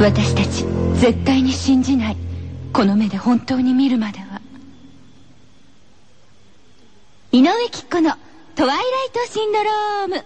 私たち絶対に信じない。この目で本当に見るまでは。井上貴子の「トワイライトシンドローム」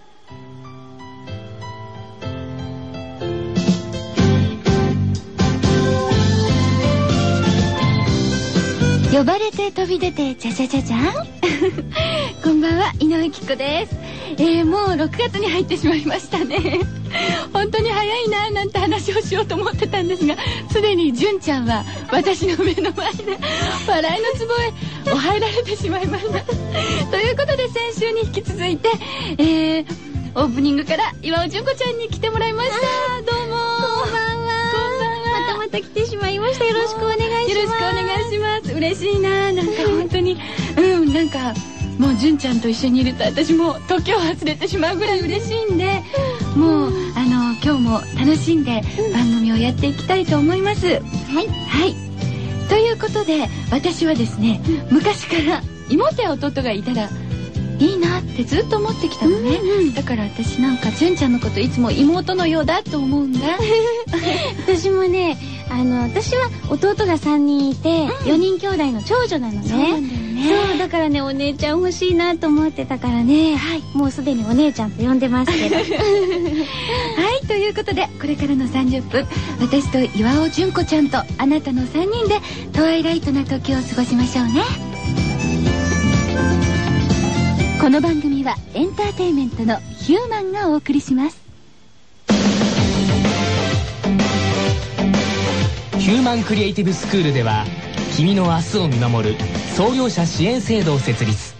呼ばれて飛び出てじゃじゃじゃじゃん？こんばんは井上貴子です。えー、もう6月に入ってしまいましたね。本当に早いななんて話をしようと思ってたんですがすでに純ちゃんは私の目の前で笑いのツボへお入られてしまいました。ということで先週に引き続いて、えー、オープニングから岩尾純子ちゃんに来てもらいました。どうもこんばんはまたまた来てしまいました。よろしくお願いします。よろしくお願いします。嬉しいな。なんか本当に。うんなんかもう純ちゃんと一緒にいると私も時を忘れてしまうぐらい嬉しいんで。もうあの今日も楽しんで番組をやっていきたいと思います、はい。はい。ということで私はですね昔から妹や弟がいたらいいなってずっと思ってきたのね、だから私なんか純ちゃんのこといつも妹のようだと思うんだ。私もねあの私は弟が3人いて、4人兄弟の長女なのね。そうなんだよね。そうだからねお姉ちゃん欲しいなと思ってたからね、もうすでにお姉ちゃんと呼んでますけど。はいということでこれからの30分私と岩尾純子ちゃんとあなたの3人でトワイライトな時を過ごしましょうね。この番組はエンターテインメントのヒューマンがお送りしますヒューマンクリエイティブスクールでは君の明日を見守る創業者支援制度を設立。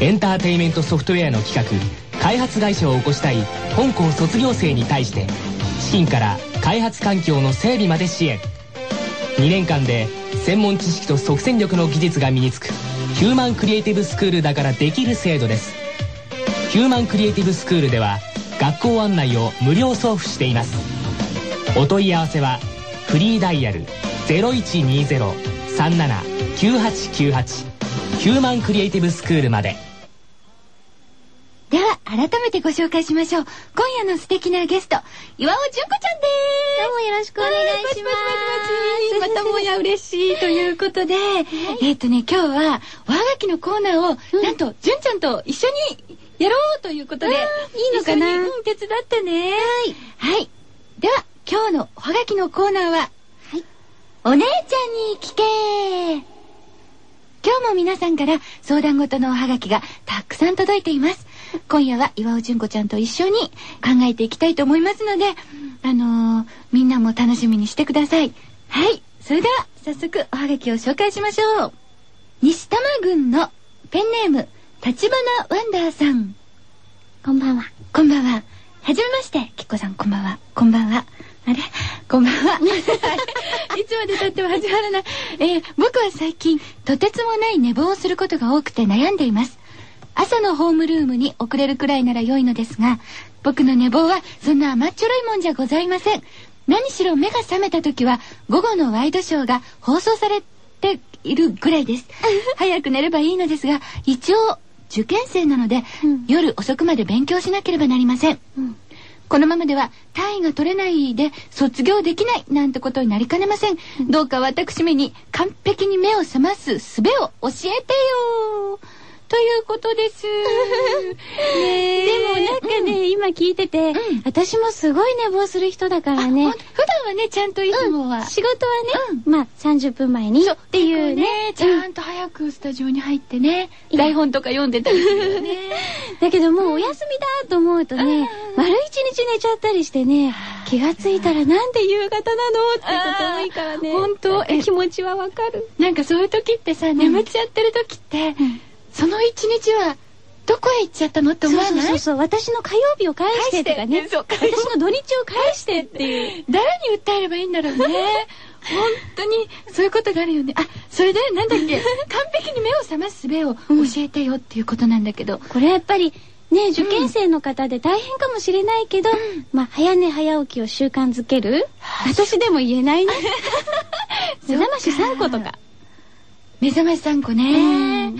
エンターテインメントソフトウェアの企画開発会社を起こしたい本校卒業生に対して資金から開発環境の整備まで支援。2年間で専門知識と即戦力の技術が身につくヒューマンクリエイティブスクールだからできる制度です。ヒューマンクリエイティブスクールでは学校案内を無料送付しています。お問い合わせはフリーダイヤル0120-379898ヒューマンクリエイティブスクールまで。では改めてご紹介しましょう。今夜の素敵なゲスト岩尾純子ちゃんです。どうもよろしくお願いします。またもや嬉しいということで、えっ、とね今日はおはがきのコーナーを、なんと純ちゃんと一緒にやろうということで、いいのかな。一緒にうん手伝ってね。はい。はい。では今日のおはがきのコーナーははいお姉ちゃんに聞け今日も皆さんから相談事のおはがきがたくさん届いています。今夜は岩尾純子ちゃんと一緒に考えていきたいと思いますので、あのーみんなも楽しみにしてください。はい。それでは早速おはがきを紹介しましょう。西多摩郡のペンネーム、立花ワンダーさん。こんばんはこんばんは。はじめまして、きっこさん、こんばんは。こんばんは。あれ？こんばんは。いつまで経っても始まらない。えー僕は最近、とてつもない寝坊をすることが多くて悩んでいます。朝のホームルームに遅れるくらいなら良いのですが、僕の寝坊はそんな甘っちょろいもんじゃございません。何しろ目が覚めた時は、午後のワイドショーが放送されているぐらいです。早く寝ればいいのですが、一応、受験生なので、うん夜遅くまで勉強しなければなりません。うんこのままでは単位が取れないで卒業できないなんてことになりかねません。どうか私めに完璧に目を覚ます術を教えてよということです。ねえ。でもなんかね、今聞いてて、うん。私もすごい寝坊する人だからね。普段はね、ちゃんといつもは。仕事はね、まあ30分前にっていうね。ちゃんと早くスタジオに入ってね、台本とか読んでたりするよね。だけどもうお休みだと思うとね、丸一日寝ちゃったりしてね、気がついたらなん。で夕方なのってこと多いからね。本当え気持ちはわかる。なんかそういう時ってさ、眠っちゃってる時って、その一日はどこへ行っちゃったのって思わない？そうそうそう、私の火曜日を返してとかね、そう私の土日を返してっていう。誰に訴えればいいんだろうね。本当にそういうことがあるよね。あ、それでなんだっけ、完璧に目を覚ます術を教えてよっていうことなんだけど。これやっぱりね、受験生の方で大変かもしれないけど、まあ、早寝早起きを習慣づける？私でも言えないね。目覚まし3個とか。目覚まし3個ね。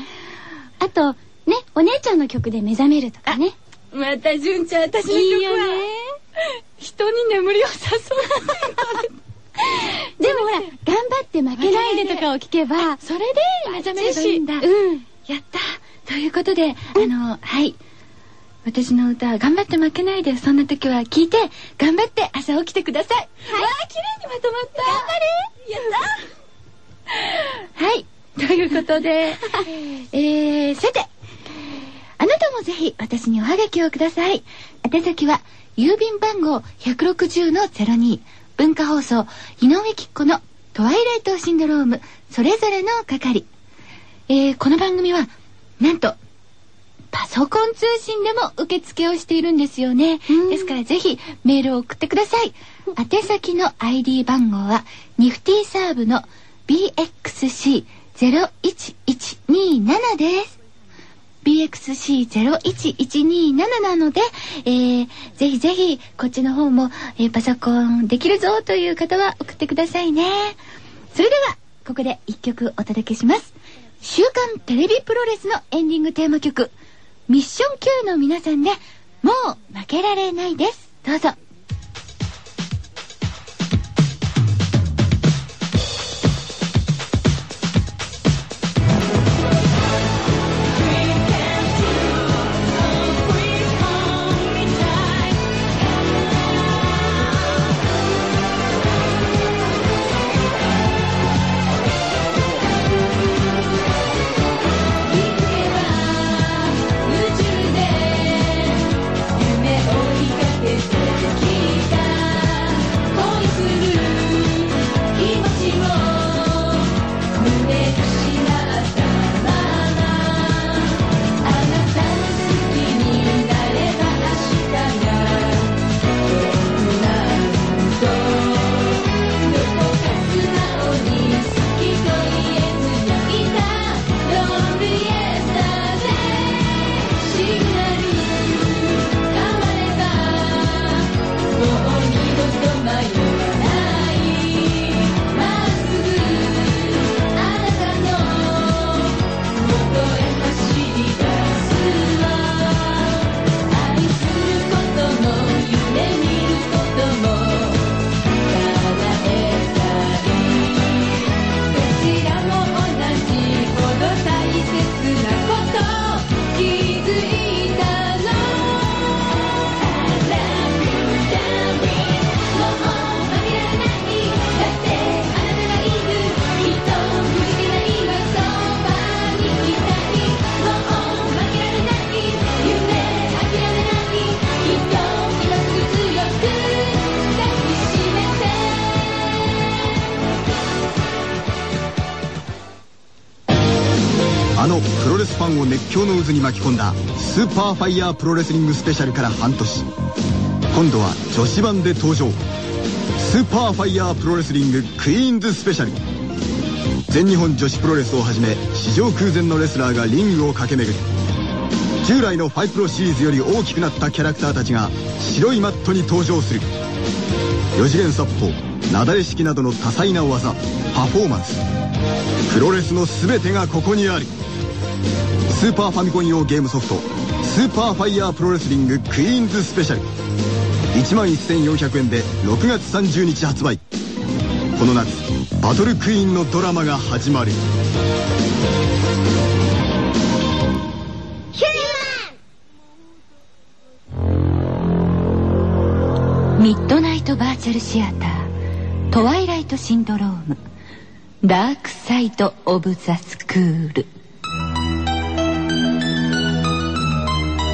あと、ね、お姉ちゃんの曲で目覚めるとかね。また純ちゃん、私の曲は。いいよね。人に眠りを誘うでもほら、頑張って負けないでとかを聞けば、それで目覚めればいいんだうん。やった。ということで、あのはい。私の歌頑張って負けないでそんな時は聞いて頑張って朝起きてください。はい。わあ綺麗にまとまった。頑張れ。やったはいということで えー、さてあなたもぜひ私におはがきをください宛先は郵便番号160-02文化放送井上貴子のトワイライトシンドロームそれぞれの係えーこの番組はなんとパソコン通信でも受付をしているんですよね。うんですからぜひメールを送ってください。宛先の ID 番号はニフティサーブの BXC01127 です。BXC01127 なので、えー、ぜひぜひこっちの方も、えーパソコンできるぞという方は送ってくださいね。それでは、ここで一曲お届けします。週刊テレビプロレスのエンディングテーマ曲、ミッション Q の皆さんで、もう負けられないです。どうぞ。に巻き込んだスーパーファイヤープロレスリングスペシャルから半年。今度は女子版で登場。スーパーファイヤープロレスリングクイーンズスペシャル。全日本女子プロレスをはじめ史上空前のレスラーがリングを駆け巡る。従来のファイプロシリーズより大きくなったキャラクターたちが白いマットに登場する。4次元殺法なだれ式などの多彩な技パフォーマンス。プロレスの全てがここにある。スーパーファミコン用ゲームソフトスーパーファイヤープロレスリングクイーンズスペシャル1万1400円で6月30日発売。この夏バトルクイーンのドラマが始まる。ミッドナイトバーチャルシアタートワイライトシンドロームダークサイド・オブ・ザ・スクール。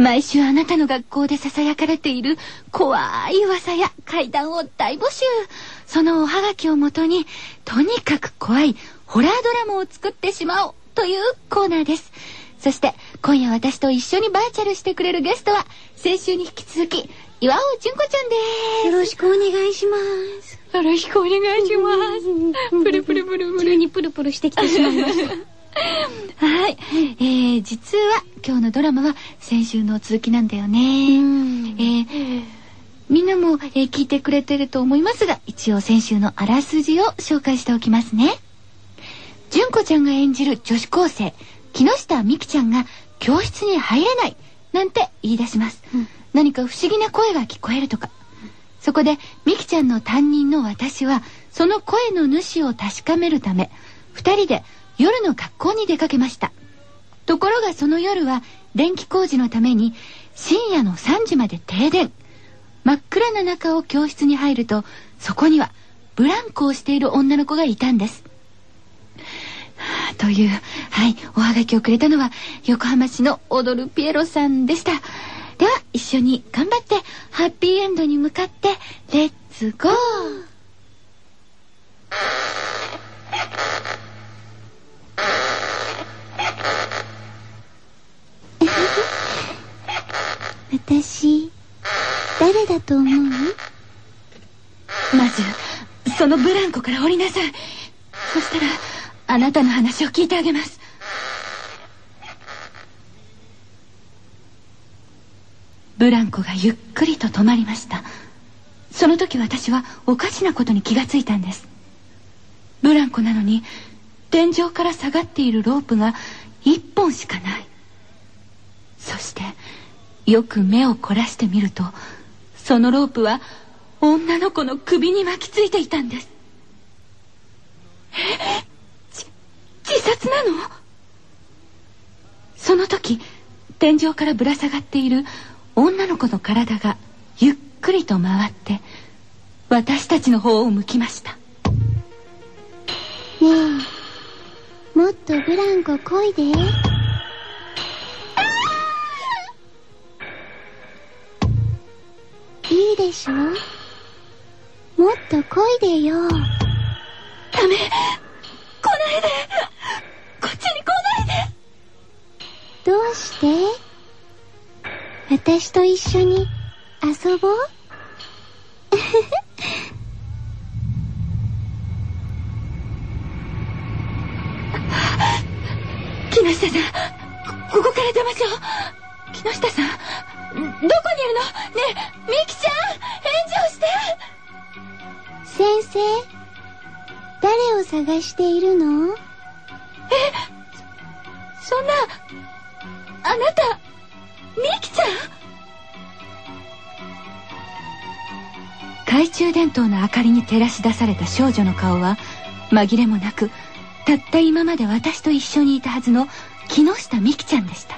毎週あなたの学校で囁かれている怖い噂や怪談を大募集そのおはがきをもとにとにかく怖いホラードラマを作ってしまおうというコーナーですそして今夜私と一緒にバーチャルしてくれるゲストは先週に引き続き岩尾純子ちゃんです。よろしくお願いします。よろしくお願いします。プルプルプルプル。急にプルプルしてきてしまいました。はい。えー、実は今日のドラマは先週の続きなんだよね。えー、みんなも、えー聞いてくれてると思いますが、一応先週のあらすじを紹介しておきますね。純子ちゃんが演じる女子高生、木下美希ちゃんが教室に入れないなんて言い出します。うん何か不思議な声が聞こえるとか。そこで、美希ちゃんの担任の私は、その声の主を確かめるため、二人で夜の学校に出かけました。ところがその夜は、電気工事のために、深夜の3時まで停電。真っ暗な中を教室に入ると、そこには、ブランコをしている女の子がいたんです。という、はい、おはがきをくれたのは、横浜市の踊るピエロさんでした。では、一緒に頑張って、ハッピーエンドに向かって、レッツゴー私、誰だと思う？まず、そのブランコから降りなさい。そしたら、あなたの話を聞いてあげます。ブランコがゆっくりと止まりました。その時私はおかしなことに気がついたんです。ブランコなのに、天井から下がっているロープが一本しかない。そして、よく目を凝らしてみると、そのロープは女の子の首に巻きついていたんです。えち、自殺なの？その時、天井からぶら下がっている女の子の体がゆっくりと回って、私たちの方を向きました。ねえ、もっとブランコ漕いで。でしょ？もっと漕いでよ。ダメ。来ないで。こっちに来ないで。どうして？私と一緒に遊ぼう？木下さん、こここから出ましょう。木下さん、どこにいるの？ねえ、みきちゃん、返事をして。先生、誰を探しているの？そんな、あなた、みきちゃん？懐中電灯の明かりに照らし出された少女の顔は、紛れもなく、たった今まで私と一緒にいたはずの木下みきちゃんでした。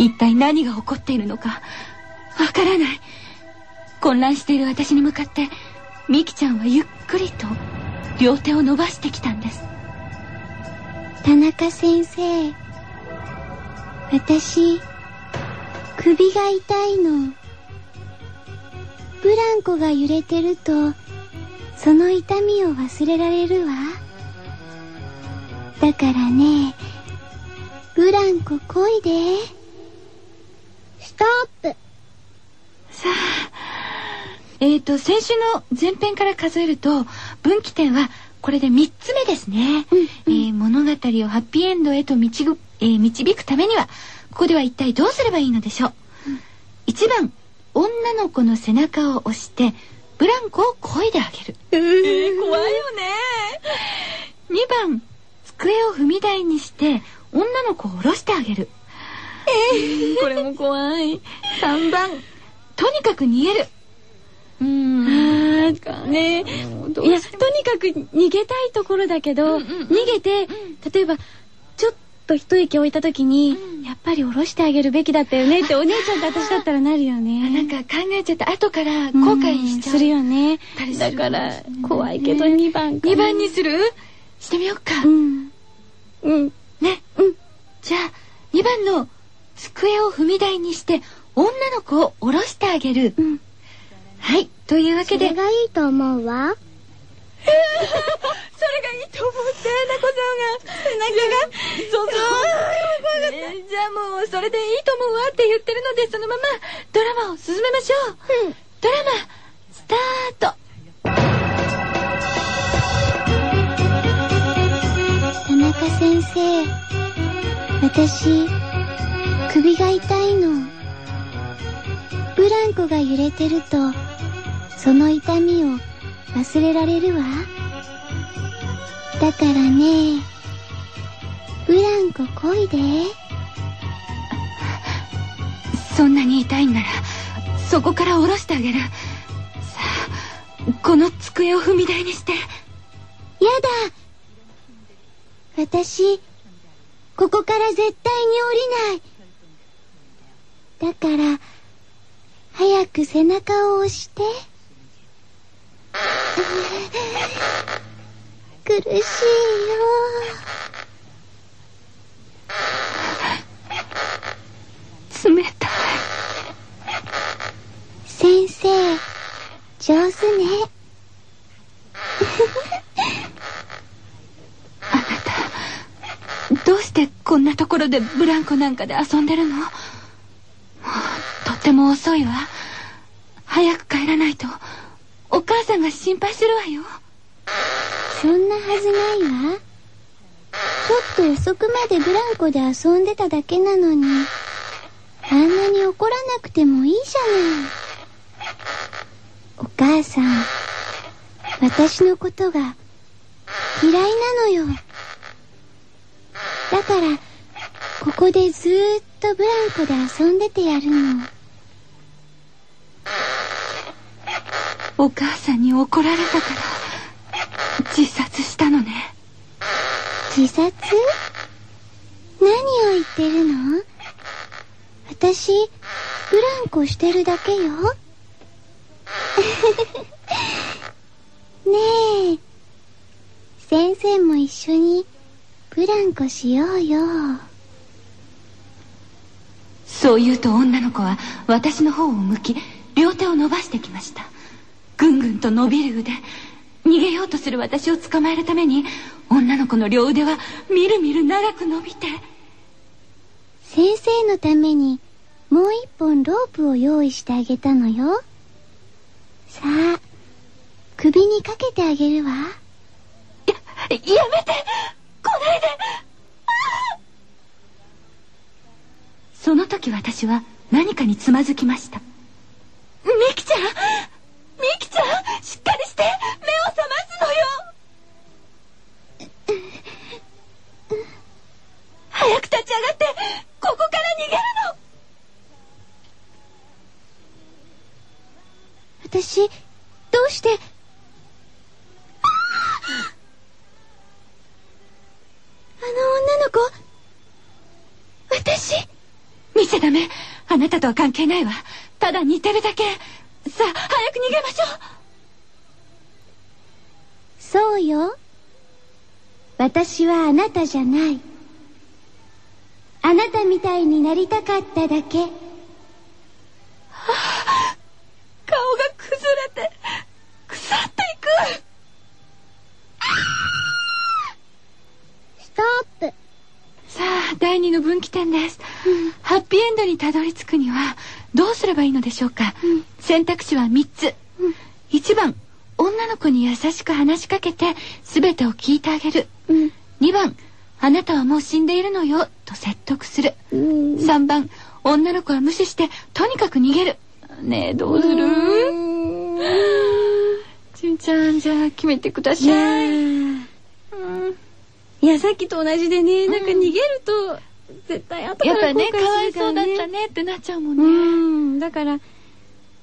一体何が起こっているのか、わからない。混乱している私に向かって、みきちゃんはゆっくりと両手を伸ばしてきたんです。田中先生。私、首が痛いの。ブランコが揺れてると、その痛みを忘れられるわ。だからね、ブランコこいで。ストップ。さあ、えーと、先週の前編から数えると、分岐点はこれで3つ目ですね。うんうんえー物語をハッピーエンドへと導く,、えー導くためには、ここでは一体どうすればいいのでしょう。1番、女の子の背中を押して、ブランコを漕いであげる。えー、怖いよね。2番、机を踏み台にして、女の子を下ろしてあげる。これも怖い。3番、とにかく逃げる。うーん。ねいや、とにかく逃げたいところだけど、逃げて、例えば、ちょっと一息置いた時に、うんやっぱり下ろしてあげるべきだったよねってお姉ちゃんと私だったらなるよね。なんか考えちゃった後から後悔しちゃう。するよね。だから、怖いけど2番かな。2番にする？してみようか。うん。うん。にして女の子を下ろしてあげる。うん。はい。というわけで。いいと思うわ。それがいいと思って、なこさんが背中が、そじゃあもうそれでいいと思うわって言ってるのでそのままドラマを進めましょう、うんドラマスタート田中先生私首が痛いの。ブランコが揺れてるとその痛みを忘れられるわ。だからねブランコこいで。そんなに痛いんならそこから下ろしてあげる。さあこの机を踏み台にして。やだ。私ここから絶対に降りないだから早く背中を押して。苦しいよ。冷たい。先生上手ね。あなたどうしてこんなところでブランコなんかで遊んでるの？とっても遅いわ。早く帰らないと。お母さんが心配するわよ。そんなはずないわ。ちょっと遅くまでブランコで遊んでただけなのに。あんなに怒らなくてもいいじゃない。お母さん私のことが嫌いなのよ。だからここでずーっととブランコで遊んでてやるの。お母さんに怒られたから自殺したのね。自殺？何を言ってるの？私ブランコしてるだけよ。ねえ。先生も一緒にブランコしようよそう言うと女の子は私の方を向き両手を伸ばしてきました。ぐんぐんと伸びる腕逃げようとする私を捕まえるために女の子の両腕はみるみる長く伸びて。先生のためにもう一本ロープを用意してあげたのよ。さあ首にかけてあげるわ。ややめて来ないでその時私は何かにつまずきました。ミキちゃんミキちゃんしっかりして目を覚ますのよ。早く立ち上がってここから逃げるの。私どうして？あの女の子私見ちゃダメ。あなたとは関係ないわ。ただ似てるだけ。さあ早く逃げましょう。そうよ。私はあなたじゃない。あなたみたいになりたかっただけ顔が崩れて腐っていくストップさあ第二の分岐点です、ハッピーエンドにたどり着くにはどうすればいいのでしょうか、うん。選択肢は3つ、1番女の子に優しく話しかけて全てを聞いてあげる。うん。2番あなたはもう死んでいるのよと説得する。うん。3番女の子は無視してとにかく逃げる。ねえどうする？ちん。ちゃんじゃあ決めてください、うん。いやさっきと同じでねなんか逃げると絶対後やっぱから後悔ねかわいするからね。そうだったねってなっちゃうもんうね、ん。だからだ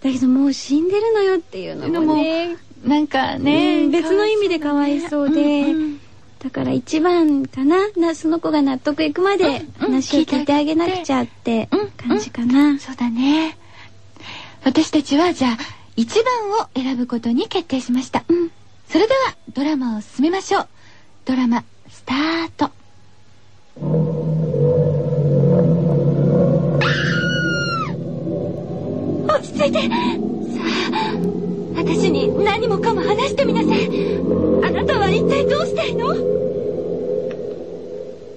けどもう死んでるのよっていうのもね。なんかね、うん別の意味でかわいそうで。うんうんだから一番かな。なその子が納得いくまでうんうん話を聞いてあげなくちゃってうん感じかな。そうだね。私たちはじゃあ1番を選ぶことに決定しました、うん。それではドラマを進めましょう。ドラマスタート落ち着いてさあ私に何もかも話してみなさいあなたは一体どうしたいの？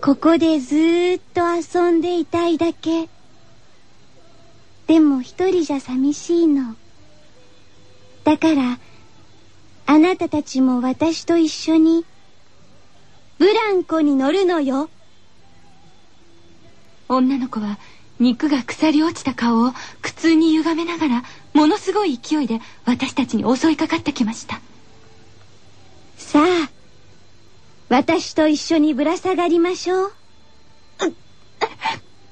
ここでずっと遊んでいたいだけ。でも一人じゃ寂しいの。だから、あなたたちも私と一緒に、ブランコに乗るのよ。女の子は肉が腐り落ちた顔を苦痛に歪めながらものすごい勢いで私たちに襲いかかってきましたさあ、私と一緒にぶら下がりましょう。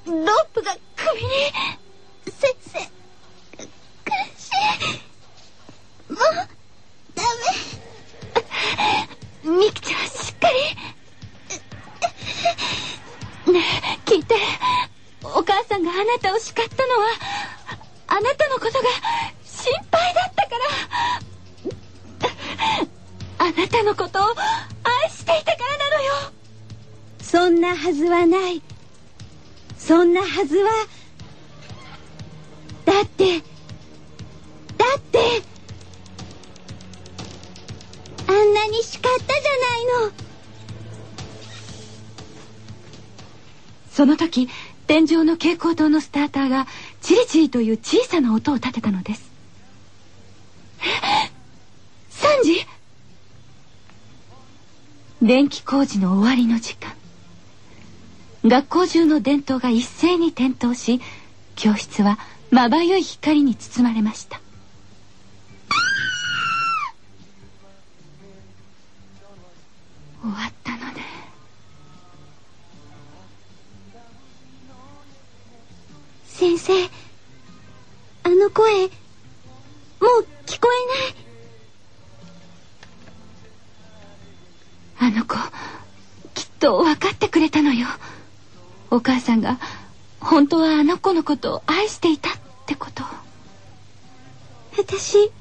ロープが首に先生、苦しい。もう、ダミキちゃんしっかりねえ聞いてお母さんがあなたを叱ったのはあなたのことが心配だったからあなたのことを愛していたからなのよ。そんなはずはない。そんなはずは、だって、だって、あんなに叱ったじゃないの。その時天井の蛍光灯のスターターがチリチリという小さな音を立てたのです。え？3時電気工事の終わりの時間。学校中の電灯が一斉に点灯し教室はまばゆい光に包まれました。先生、あの声、もう聞こえない。あの子きっと分かってくれたのよお母さんが本当はあの子のことを愛していたってことを私、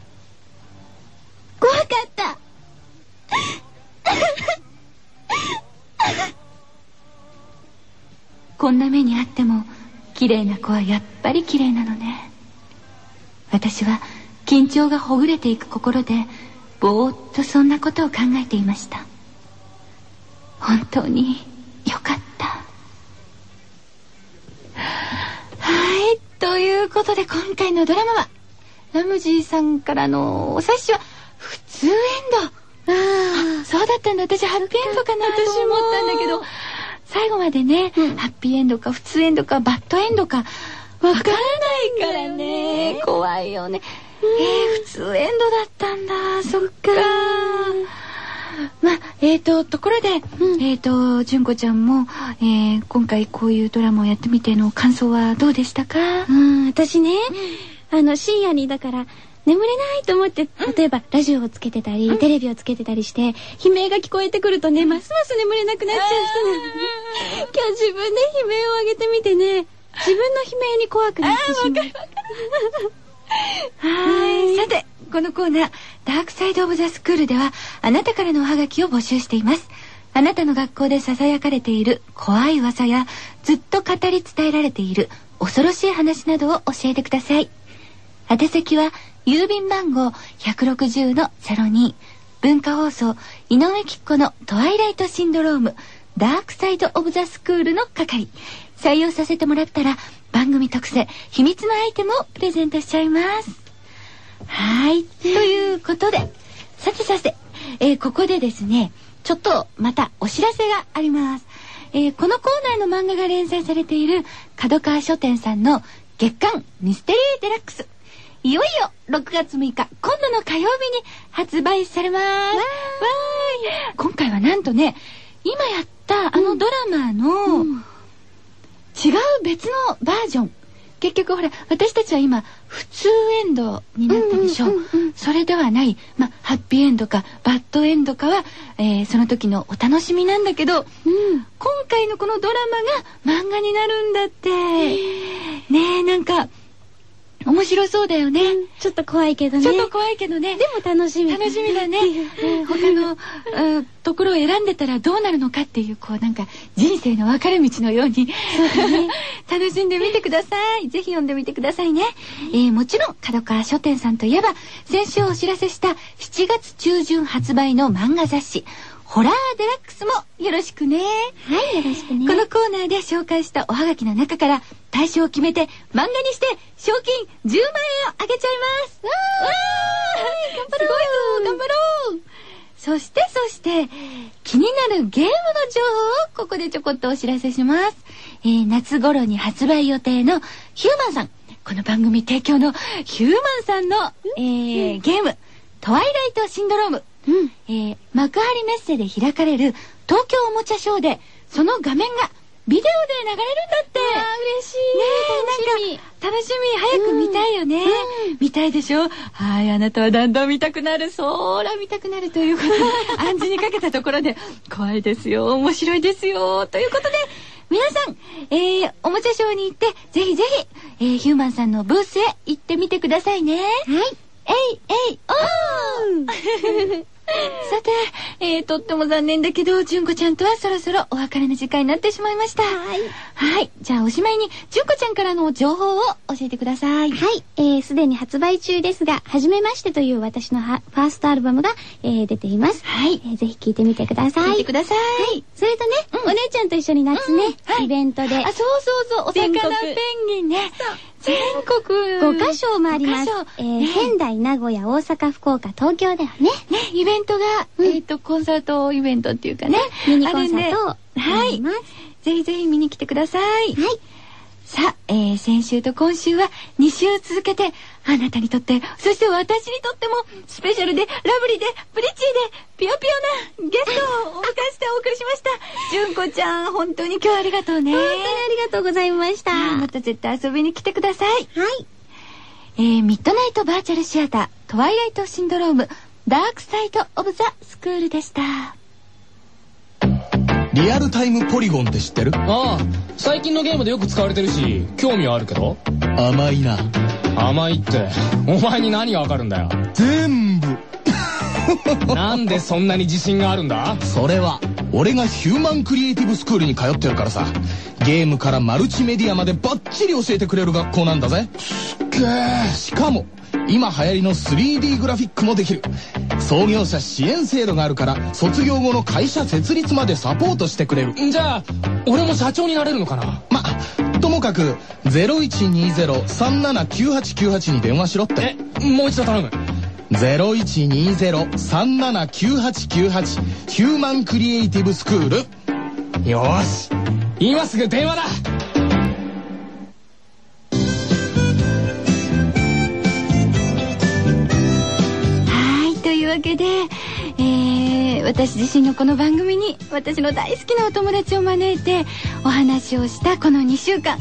怖かった。こんな目にあっても綺麗な子はやっぱり綺麗なのね。私は緊張がほぐれていく心でぼーっとそんなことを考えていました。本当によかった。はいということで今回のドラマはラムジーさんからのお察しは普通エンド。あそうだったんだ。私ハッピーエンドかなと思ったんだけど最後までね、ハッピーエンドか普通エンドかバッドエンドかわからないからね。怖いよね。えー、普通エンドだったんだ。そっか。まあえーとところで、えーと純子ちゃんも、えー今回こういうドラマをやってみての感想はどうでしたか？うん、私ね、あの、深夜にだから、眠れないと思って、例えばラジオをつけてたり、テレビをつけてたりして、悲鳴が聞こえてくるとね、ますます眠れなくなっちゃう人なのね。今日自分で悲鳴を上げてみてね、自分の悲鳴に怖くなってしまう。はい。さて、このコーナー、ダークサイドオブザスクールでは、あなたからのおはがきを募集しています。あなたの学校で囁かれている怖い噂や、ずっと語り伝えられている恐ろしい話などを教えてください。宛先は、郵便番号160の02、文化放送、井上貴子のトワイライトシンドローム、ダークサイドオブザスクールの係。採用させてもらったら、番組特製、秘密のアイテムをプレゼントしちゃいます。はい。ということで、さてさて、えーここでですね、ちょっとまたお知らせがあります。えーこのコーナーの漫画が連載されている角川書店さんの月刊ミステリーデラックス。いよいよ6月6日、今度の火曜日に発売されます。わーい。今回はなんとね、今やったあのドラマの違う別のバージョン。結局ほら、私たちは今、普通エンドになったでしょう。それではない、まあ、ハッピーエンドか、バッドエンドかは、えーその時のお楽しみなんだけど、今回のこのドラマが漫画になるんだって。ねえ、なんか、面白そうだよね。ちょっと怖いけどね。ちょっと怖いけどね。でも楽しみ。楽しみだね。うん他の、うんところを選んでたらどうなるのかっていう、こうなんか人生の分かれ道のように、楽しんでみてください。ぜひ読んでみてくださいね。えーもちろん、角川書店さんといえば、先週お知らせした7月中旬発売の漫画雑誌、ホラーデラックスもよろしくね。はい、よろしくね。このコーナーで紹介したおはがきの中から対象を決めて漫画にして賞金10万円をあげちゃいます。わー頑張ろうすごいぞ頑張ろうそしてそして気になるゲームの情報をここでちょこっとお知らせします。えー夏頃に発売予定のヒューマンさん。この番組提供のヒューマンさんの、えーゲーム、トワイライトシンドローム。うん。えー幕張メッセで開かれる東京おもちゃショーでその画面がビデオで流れるんだって。わあ嬉しい。ねえなんか楽しみ。早く見たいよね、うん。見たいでしょ。はいあなたはだんだん見たくなる。そら見たくなるということ。で 暗示にかけたところで怖いですよ。面白いですよ。ということで皆さん、えー、おもちゃショーに行ってぜひぜひ、えー、ヒューマンさんのブースへ行ってみてくださいね。はい。えいえいおー さて、えー、とっても残念だけど、純子ちゃんとはそろそろお別れの時間になってしまいました。はい。はい。じゃあおしまいに、純子ちゃんからの情報を教えてください。はい、えー、すでに発売中ですが、はじめましてという私のはファーストアルバムが、えー、出ています。はいえーぜひ聴いてみてください。聞いてください。それとね、うんお姉ちゃんと一緒に夏ね、うんはいイベントであ、そうそうそう、お魚ペンギンね。全国。5カ所もあります。えーね仙台、名古屋、大阪、福岡、東京だよね。ね、イベントが、うんえっ、と、コンサートイベントっていうかね。ミニコンサートをあるんではい。ぜひぜひ見に来てください。はい。さあ、えー、先週と今週は2週続けて、あなたにとって、そして私にとっても、スペシャルで、ラブリーで、プリチーで、ピヨピヨなゲストをお迎えしてお送りしました。純子ちゃん、本当に今日はありがとうね。本当にありがとうございました。また絶対遊びに来てください。はい。えー、ミッドナイトバーチャルシアター、トワイライトシンドローム、ダークサイドオブザスクールでした。リアルタイムポリゴンって知ってる？ああ最近のゲームでよく使われてるし興味はあるけど。甘いな。甘いって。お前に何がわかるんだよ。全部なんでそんなに自信があるんだ？それは俺がヒューマンクリエイティブスクールに通ってるからさ。ゲームからマルチメディアまでバッチリ教えてくれる学校なんだぜ。すっげえ。しかも今流行りの 3D グラフィックもできる創業者支援制度があるから卒業後の会社設立までサポートしてくれる。じゃあ俺も社長になれるのかな？まともかく0120-379898に電話しろって。えもう一度頼む0120-379898ヒューマンクリエイティブスクールよし。今すぐ電話だ。はい、というわけで、えー、私自身のこの番組に私の大好きなお友達を招いてお話をしたこの2週間。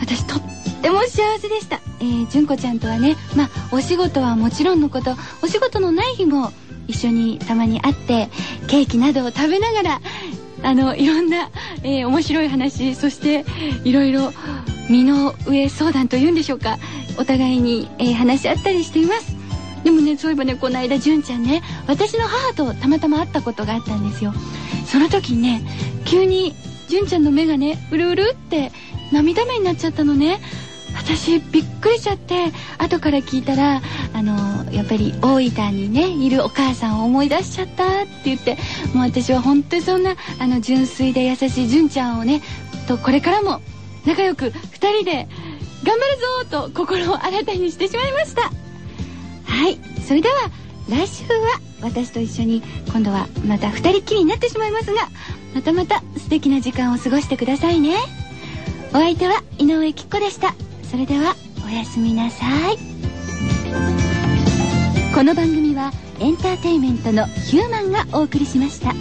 私とっても幸せでした、えー、純子ちゃんとはねまあお仕事はもちろんのことお仕事のない日も一緒にたまに会ってケーキなどを食べながらあのいろんな、えー面白い話そしていろいろ身の上相談というんでしょうかお互いに、えー話し合ったりしています。でもねそういえばねこの間純ちゃんね私の母とたまたま会ったことがあったんですよ。その時にね急に純ちゃんの目がねうるうるって涙目になっちゃったのね。私びっくりしちゃって後から聞いたらあのやっぱり大分にねいるお母さんを思い出しちゃったって言ってもう私は本当にそんなあの純粋で優しい純ちゃんをねとこれからも仲良く2人で頑張るぞと心を新たにしてしまいました。はいそれでは来週は私と一緒に今度はまた二人っきりになってしまいますがまたまた素敵な時間を過ごしてくださいね。お相手は井上きっ子でした。それではおやすみなさい。この番組はエンターテインメントのヒューマンがお送りしました。